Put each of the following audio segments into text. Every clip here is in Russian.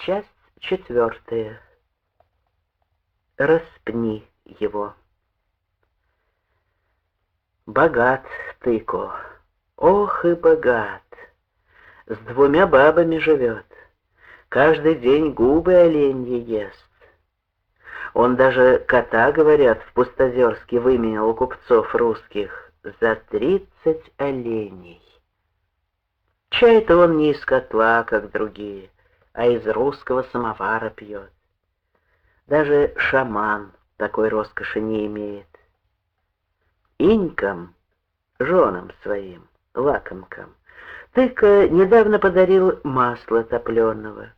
Часть четвертая. Распни его. Богат тыко, ох и богат. С двумя бабами живет. Каждый день губы оленьи ест. Он даже кота, говорят, в Пустозерске выменял у купцов русских за тридцать оленей. Чай-то он не из котла, как другие, а из русского самовара пьет. Даже шаман такой роскоши не имеет. Инькам, женам своим, лакомкам, Тыка недавно подарил масло топленого.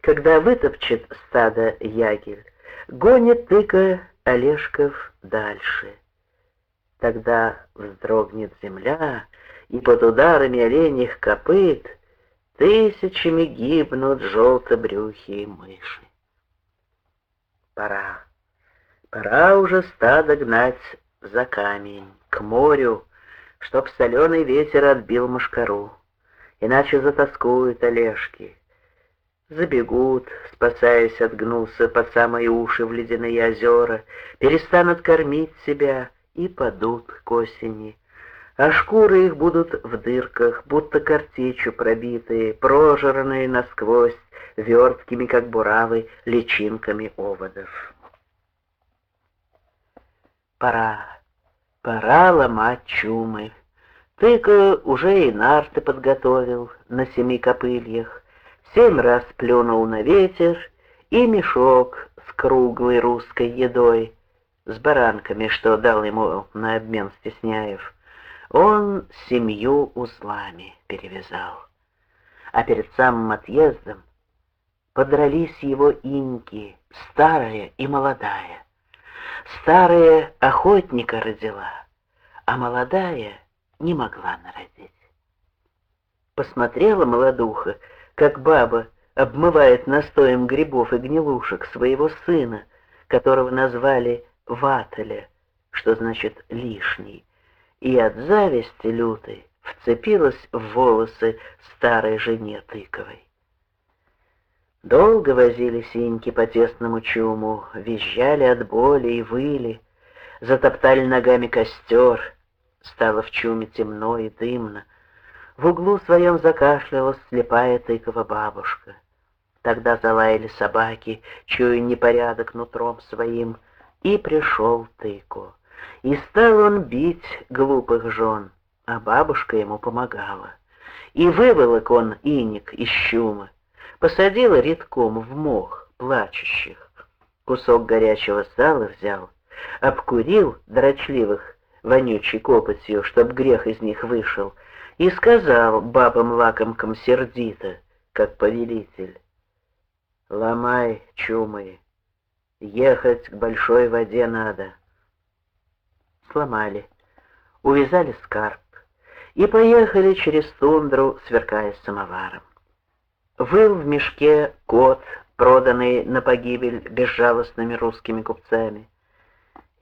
Когда вытопчет стадо ягель, гонит тыка Олежков дальше. Тогда вздрогнет земля, и под ударами оленьих копыт тысячами гибнут желтобрюхие мыши. Пора, пора уже стадо гнать за камень, к морю, чтоб соленый ветер отбил мошкару, иначе затаскуют Олежки. Забегут, спасаясь от гнуса под самые уши в ледяные озера, перестанут кормить себя и падут к осени, а шкуры их будут в дырках, будто картечью пробитые, прожранные насквозь, верткими, как буравы, личинками оводов. Пора, пора ломать чумы. Тыка уже и нарты подготовил на семи копыльях, семь раз плюнул на ветер и мешок с круглой русской едой, с баранками, что дал ему на обмен Стесняев он семью узлами перевязал. А перед самым отъездом подрались его инки, старая и молодая. Старая охотника родила, а молодая не могла народить. Посмотрела молодуха, как баба обмывает настоем грибов и гнилушек своего сына, которого назвали Ваталя, что значит «лишний», и от зависти лютой вцепилась в волосы старой жене Тыковой. Долго возили синьки по тесному чуму, визжали от боли и выли, затоптали ногами костер, стало в чуме темно и дымно. В углу своем закашлялась слепая тыкова бабушка. Тогда залаяли собаки, чуя непорядок нутром своим, и пришел тыку. И стал он бить глупых жен, а бабушка ему помогала. И выволок он иник из щума, посадила редком в мох плачущих. Кусок горячего сала взял, обкурил дрочливых вонючей копотью, чтоб грех из них вышел, и сказал бабам-лакомкам сердито, как повелитель, «Ломай, чумы, ехать к большой воде надо» сломали, увязали скарб и поехали через тундру, сверкая самоваром. Выл в мешке кот, проданный на погибель безжалостными русскими купцами.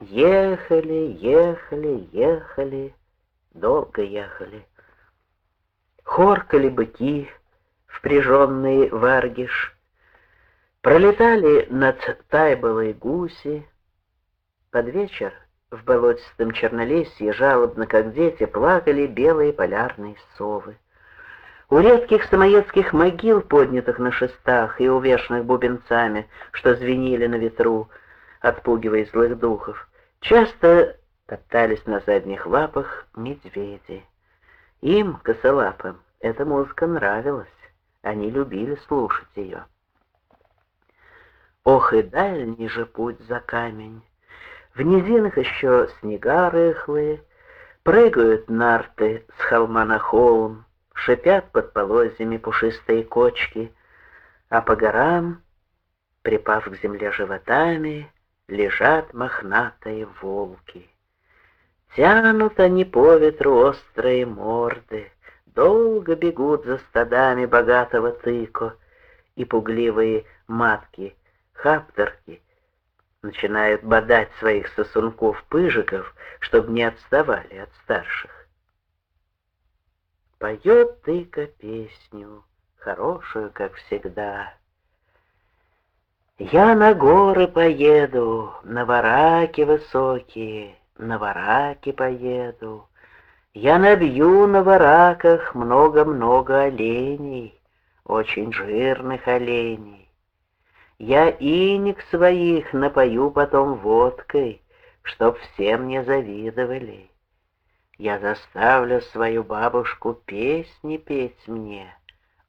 Ехали, ехали, ехали, долго ехали. Хоркали быки, впряженные в аргиш, пролетали над тайболой гуси. Под вечер в болотистом чернолесье жалобно, как дети, плакали белые полярные совы. У редких самоедских могил, поднятых на шестах и увешанных бубенцами, что звенели на ветру, отпугивая злых духов, часто топтались на задних лапах медведи. Им, косолапым, эта музыка нравилась, они любили слушать ее. Ох и дальний же путь за камень, в низинах еще снега рыхлые, Прыгают нарты с холма на холм, Шипят под полозьями пушистые кочки, А по горам, припав к земле животами, Лежат мохнатые волки. Тянут они по ветру острые морды, Долго бегут за стадами богатого тыко, И пугливые матки, хаптерки — начинают бодать своих сосунков-пыжиков, чтобы не отставали от старших. Поет тыка песню, хорошую, как всегда, Я на горы поеду, на вараки высокие, на вараки поеду. Я набью на вараках много-много оленей, очень жирных оленей. Я иник своих напою потом водкой, чтоб всем не завидовали. Я заставлю свою бабушку песни петь мне,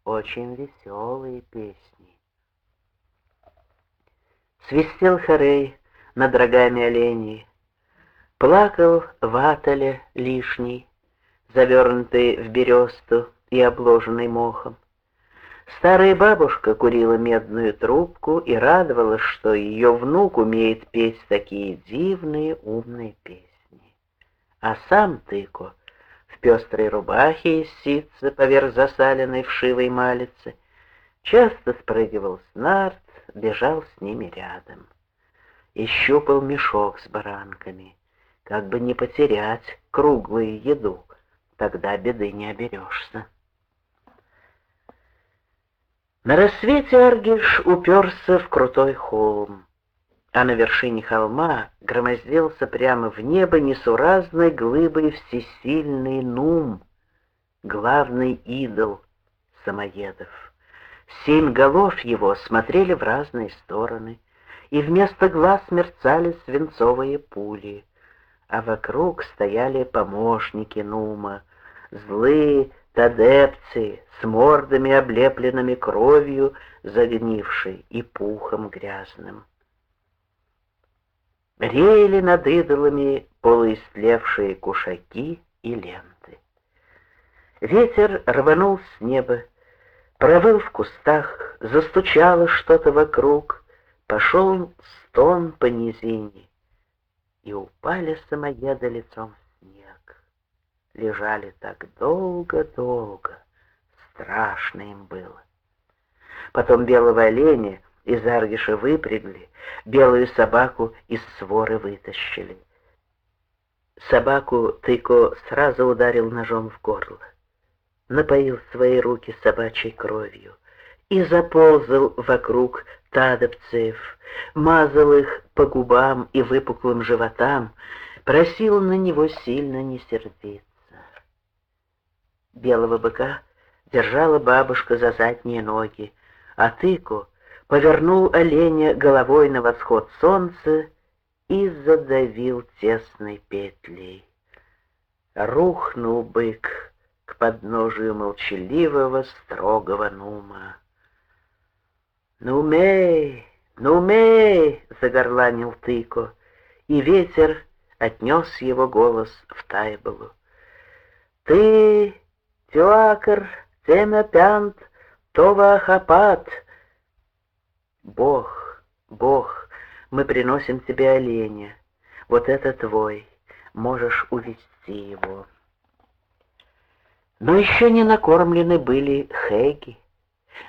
очень веселые песни. Свистел хорей над рогами оленей, Плакал в лишний, Завернутый в бересту и обложенный мохом. Старая бабушка курила медную трубку и радовалась, что ее внук умеет петь такие дивные умные песни а сам Тыко в пестрой рубахе из ситца поверх засаленной вшивой малицы часто спрыгивал с нарт, бежал с ними рядом и щупал мешок с баранками, как бы не потерять круглую еду, тогда беды не оберешься. На рассвете Аргиш уперся в крутой холм а на вершине холма громоздился прямо в небо несуразной глыбой всесильный Нум, главный идол самоедов. Семь голов его смотрели в разные стороны, и вместо глаз мерцали свинцовые пули, а вокруг стояли помощники Нума, злые тадепцы с мордами, облепленными кровью, загнившей и пухом грязным. Реяли над идолами полуистлевшие кушаки и ленты. Ветер рванул с неба, провыл в кустах, застучало что-то вокруг, пошел стон по низине, и упали самоеды лицом. Лежали так долго-долго, страшно им было. Потом белого оленя из Аргиша выпрягли, белую собаку из своры вытащили. Собаку Тыко сразу ударил ножом в горло, напоил свои руки собачьей кровью и заползал вокруг тадовцев, мазал их по губам и выпуклым животам, просил на него сильно не сердиться. Белого быка держала бабушка за задние ноги, а Тыку повернул оленя головой на восход солнца и задавил тесной петлей. Рухнул бык к подножию молчаливого строгого нума. «Нумей! Нумей!» — загорланил Тыко, и ветер отнес его голос в Тайбалу. «Ты, Тюакар, темя пянт, това хапат!» Бог, Бог, мы приносим тебе оленя. Вот это твой, можешь увести его. Но еще не накормлены были хэги,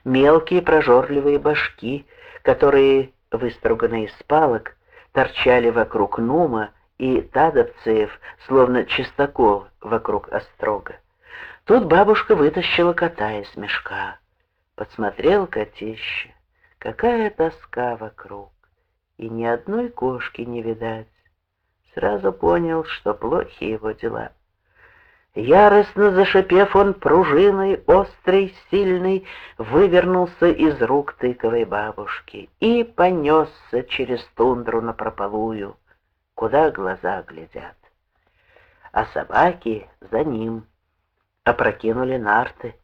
мелкие прожорливые башки, которые, выструганные из палок, торчали вокруг Нума и тадовцев, словно чистокол вокруг острога. Тут бабушка вытащила кота из мешка. Подсмотрел котище. Какая тоска вокруг, и ни одной кошки не видать. Сразу понял, что плохи его дела. Яростно зашипев, он пружиной, острой, сильной, вывернулся из рук тыковой бабушки и понесся через тундру на прополую, куда глаза глядят. А собаки за ним опрокинули нарты.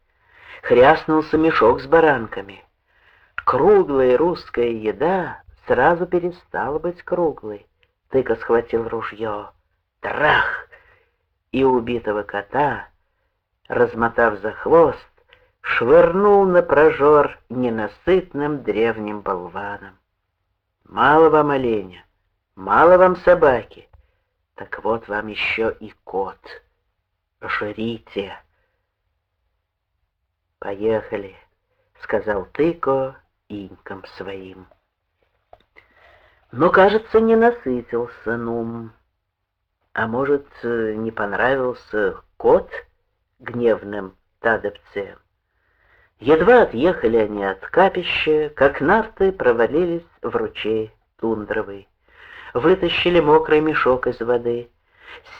Хряснулся мешок с баранками — Круглая русская еда сразу перестала быть круглой. Тыка схватил ружье. Трах! И убитого кота, размотав за хвост, швырнул на прожор ненасытным древним болваном. Мало вам оленя, мало вам собаки, так вот вам еще и кот. Жрите. Поехали, сказал Тыко инькам своим. Но, кажется, не насытился Нум. А может, не понравился кот гневным тадовце. Едва отъехали они от капища, как нарты провалились в ручей тундровый. Вытащили мокрый мешок из воды.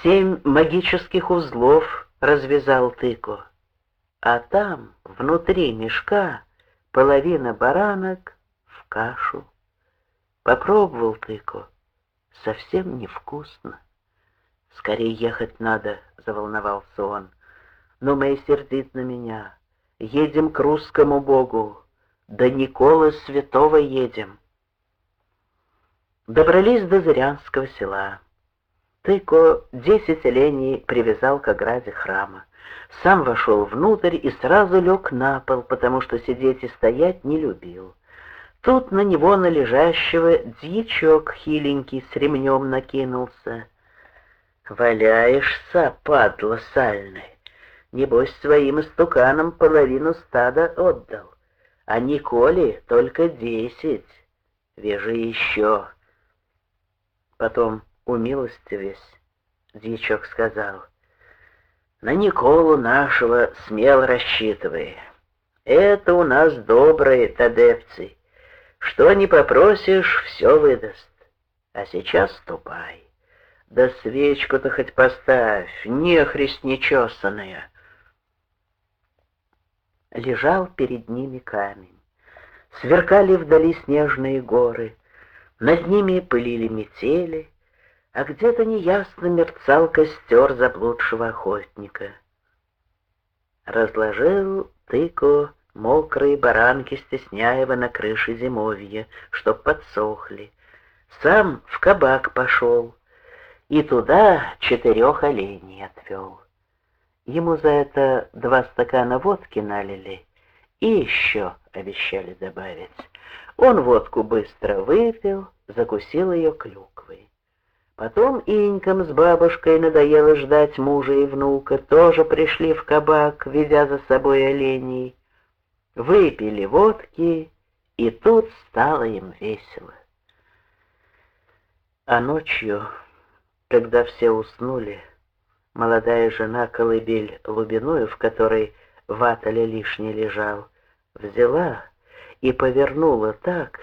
Семь магических узлов развязал тыку. А там, внутри мешка, половина баранок в кашу. Попробовал тыку. Совсем невкусно. Скорее ехать надо, заволновался он. Но Мэй сердит на меня. Едем к русскому богу. До Николы Святого едем. Добрались до Зырянского села. Тыко десять оленей привязал к ограде храма. Сам вошел внутрь и сразу лег на пол, потому что сидеть и стоять не любил. Тут на него, на лежащего, дьячок хиленький с ремнем накинулся. «Валяешься, падла сальный!» Небось, своим истуканам половину стада отдал, а Николе только десять. Вяжи еще. Потом, умилостивясь, дьячок сказал, на Николу нашего смело рассчитывай. Это у нас добрые тадепцы. Что не попросишь, все выдаст. А сейчас ступай. Да свечку-то хоть поставь, нехрест нечесанная лежал перед ними камень. Сверкали вдали снежные горы, над ними пылили метели, а где-то неясно мерцал костер заблудшего охотника. Разложил тыко мокрые баранки Стесняева на крыше зимовья, чтоб подсохли. Сам в кабак пошел и туда четырех оленей отвел. Ему за это два стакана водки налили и еще обещали добавить. Он водку быстро выпил, закусил ее клюквой. Потом Инькам с бабушкой надоело ждать мужа и внука, тоже пришли в кабак, ведя за собой оленей. Выпили водки, и тут стало им весело. А ночью, когда все уснули, Молодая жена колыбель лубиную, в которой ваталя лишний лежал, взяла и повернула так,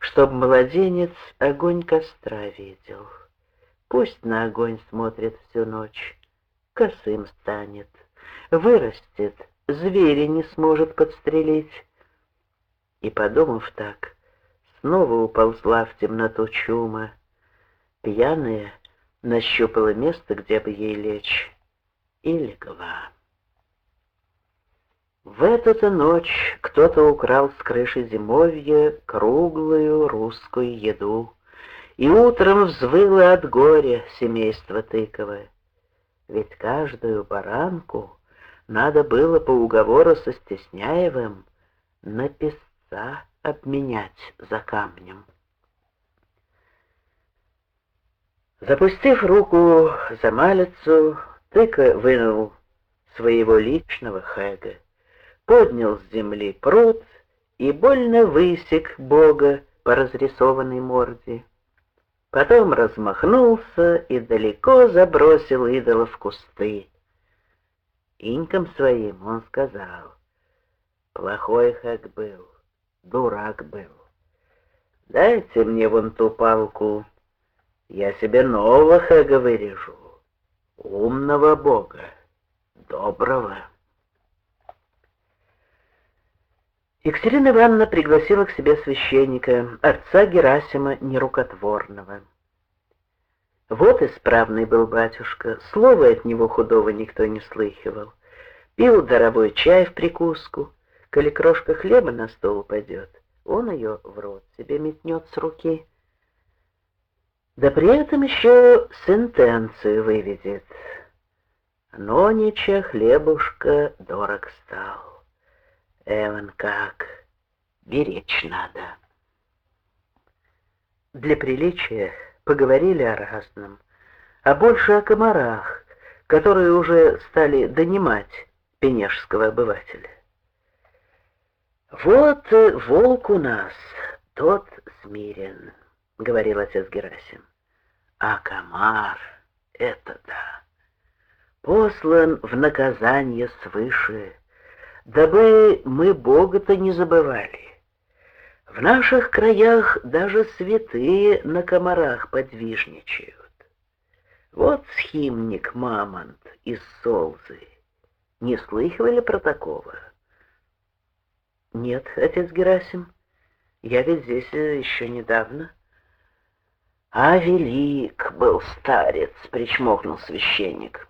чтоб младенец огонь костра видел. Пусть на огонь смотрит всю ночь, косым станет, вырастет, зверя не сможет подстрелить. И, подумав так, снова уползла в темноту чума, пьяная, нащупала место, где бы ей лечь, и легла. В эту-то ночь кто-то украл с крыши зимовья круглую русскую еду, и утром взвыло от горя семейство Тыковое. Ведь каждую баранку надо было по уговору со Стесняевым на песца обменять за камнем. Запустив руку за малицу, Тыка вынул своего личного хэга, поднял с земли пруд и больно высек Бога по разрисованной морде. Потом размахнулся и далеко забросил идола в кусты. Инькам своим он сказал, плохой хэг был, дурак был. Дайте мне вон ту палку, я себе нового хэга вырежу, умного бога, доброго. Екатерина Ивановна пригласила к себе священника, отца Герасима Нерукотворного. Вот исправный был батюшка, слова от него худого никто не слыхивал. Пил даровой чай в прикуску, коли крошка хлеба на стол упадет, он ее в рот себе метнет с руки — да при этом еще сентенцию выведет. Но ничего хлебушка дорог стал. Эван как, беречь надо. Для приличия поговорили о разном, а больше о комарах, которые уже стали донимать пенежского обывателя. «Вот волк у нас, тот смирен». — говорил отец Герасим. А комар — это да. Послан в наказание свыше, дабы мы Бога-то не забывали. В наших краях даже святые на комарах подвижничают. Вот схимник Мамонт из Солзы. Не слыхивали про такого? Нет, отец Герасим, я ведь здесь еще недавно. А велик был старец, причмокнул священник.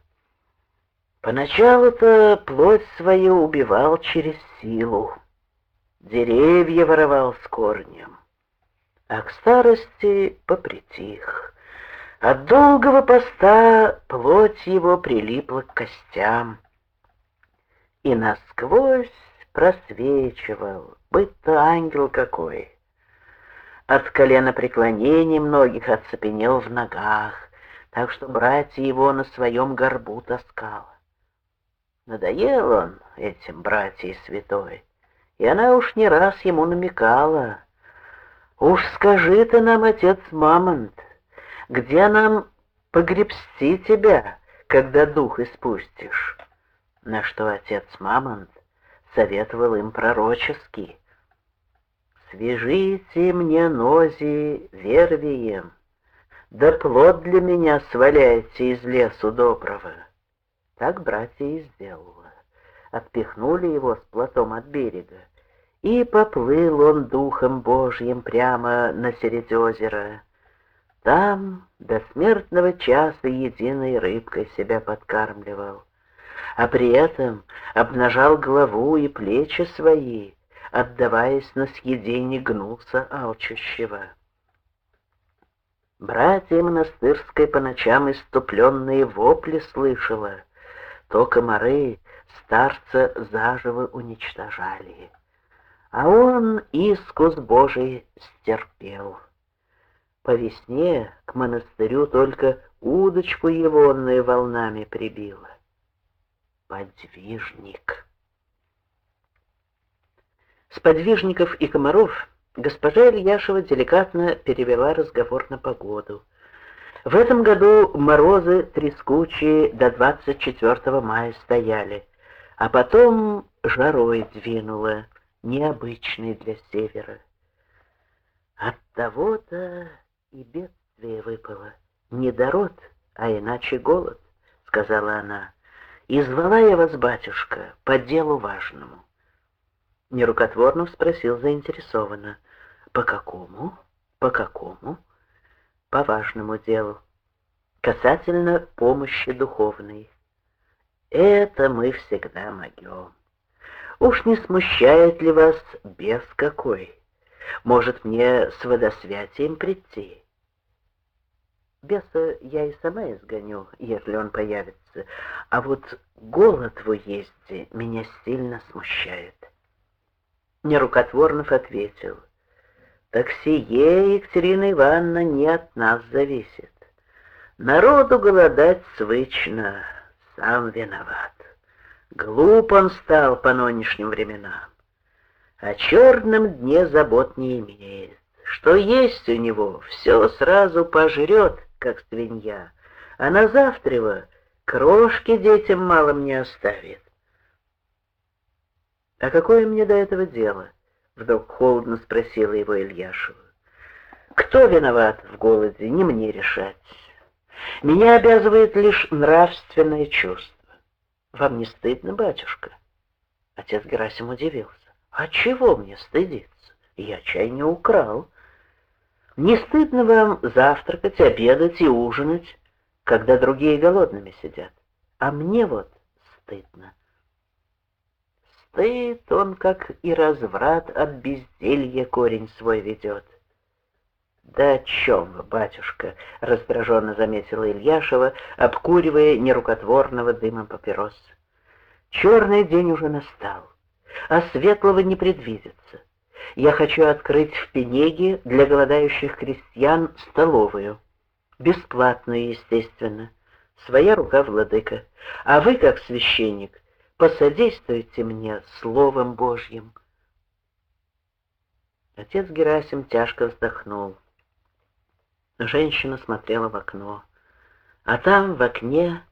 Поначалу-то плоть свою убивал через силу, деревья воровал с корнем, а к старости попритих. От долгого поста плоть его прилипла к костям и насквозь просвечивал, быть-то ангел какой. От колена преклонений многих оцепенел в ногах, так что братья его на своем горбу таскало. Надоел он этим братьей святой, и она уж не раз ему намекала. «Уж скажи ты нам, отец Мамонт, где нам погребсти тебя, когда дух испустишь?» На что отец Мамонт советовал им пророчески. «Свяжите мне нози вервием, да плод для меня сваляйте из лесу доброго». Так братья и сделала. Отпихнули его с плотом от берега, и поплыл он духом Божьим прямо на середь озера. Там до смертного часа единой рыбкой себя подкармливал, а при этом обнажал голову и плечи свои, отдаваясь на съедение гнуса алчущего. Братья монастырской по ночам иступленные вопли слышала, то комары старца заживо уничтожали. А он искус Божий стерпел. По весне к монастырю только удочку егонную волнами прибило. Подвижник. С подвижников и комаров госпожа Ильяшева деликатно перевела разговор на погоду — в этом году морозы трескучие до 24 мая стояли, а потом жарой двинуло, необычный для севера. От того-то и бедствие выпало. Не дород, а иначе голод, — сказала она. И звала я вас, батюшка, по делу важному. Нерукотворно спросил заинтересованно. По какому? По какому? По важному делу, касательно помощи духовной. Это мы всегда могем. Уж не смущает ли вас без какой? Может, мне с водосвятием прийти? Беса я и сама изгоню, если он появится, а вот голод в уезде меня сильно смущает. Нерукотворнов ответил — так сие, Екатерина Ивановна, не от нас зависит. Народу голодать свычно, сам виноват. Глуп он стал по нынешним временам. О черном дне забот не имеет. Что есть у него, все сразу пожрет, как свинья, а на завтрево крошки детям малым не оставит. А какое мне до этого дело? Вдруг холодно спросила его Ильяшева. Кто виноват в голоде, не мне решать. Меня обязывает лишь нравственное чувство. Вам не стыдно, батюшка? Отец Герасим удивился. А чего мне стыдиться? Я чай не украл. Не стыдно вам завтракать, обедать и ужинать, когда другие голодными сидят? А мне вот стыдно. Стыд он, как и разврат от безделья корень свой ведет. «Да о чем вы, батюшка?» — раздраженно заметила Ильяшева, обкуривая нерукотворного дыма папирос. «Черный день уже настал, а светлого не предвидится. Я хочу открыть в Пенеге для голодающих крестьян столовую. Бесплатную, естественно. Своя рука владыка. А вы, как священник, посодействуйте мне Словом Божьим. Отец Герасим тяжко вздохнул. Женщина смотрела в окно, а там в окне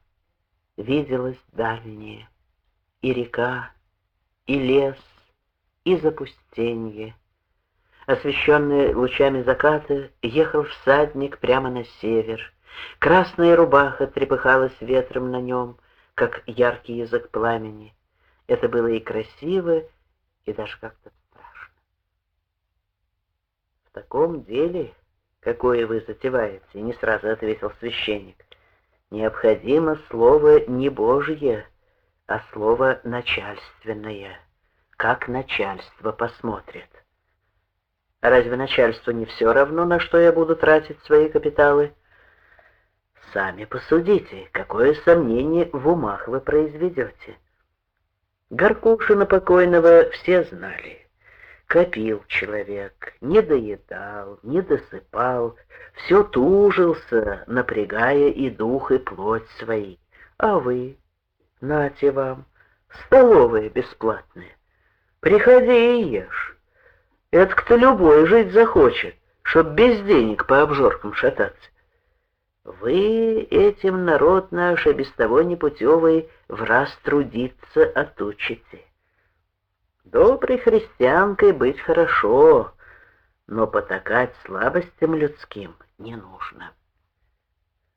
виделась дальняя и река, и лес, и запустенье. Освещенный лучами заката, ехал всадник прямо на север. Красная рубаха трепыхалась ветром на нем, как яркий язык пламени. Это было и красиво, и даже как-то страшно. В таком деле, какое вы затеваете, не сразу ответил священник, необходимо слово не Божье, а слово начальственное. Как начальство посмотрит. Разве начальству не все равно, на что я буду тратить свои капиталы? Сами посудите, какое сомнение в умах вы произведете. Горкушина покойного все знали. Копил человек, не доедал, не досыпал, все тужился, напрягая и дух, и плоть свои. А вы, нате вам, столовые бесплатные, приходи и ешь. Это кто любой жить захочет, чтоб без денег по обжоркам шататься. Вы этим народ наш, и без того непутевый, в раз трудиться отучите. Доброй христианкой быть хорошо, но потакать слабостям людским не нужно.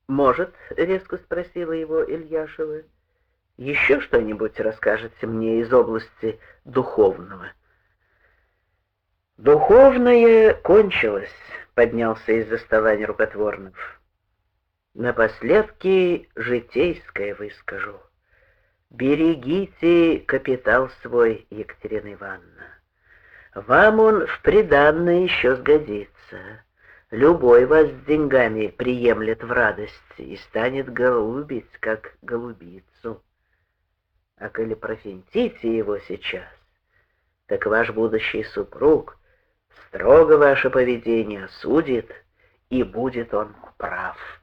«Может, — резко спросила его Ильяшева, — еще что-нибудь расскажете мне из области духовного?» Духовное кончилось, поднялся из-за стола нерукотворнов. Напоследки житейское выскажу. Берегите капитал свой, Екатерина Ивановна. Вам он в приданное еще сгодится. Любой вас с деньгами приемлет в радости и станет голубить, как голубицу. А коли профинтите его сейчас, так ваш будущий супруг строго ваше поведение судит, и будет он прав.